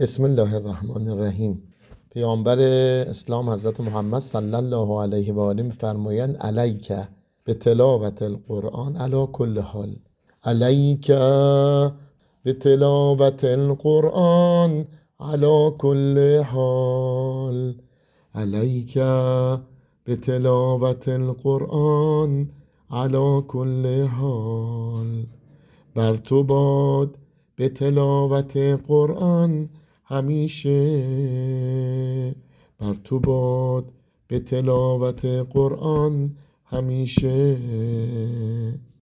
بسم الله الرحمن الرحیم. پیامبر اسلام حضرت محمد صلی الله علیه و آله میفرمایند علیک به تلاوت القرآن علی کل حال. علیک به تلاوت القرآن علی کل حال. علیک به تلاوت القرآن علی کل حال. بر تو باد به تلاوت قرآن همیشه. بر تو باد به تلاوت قرآن همیشه.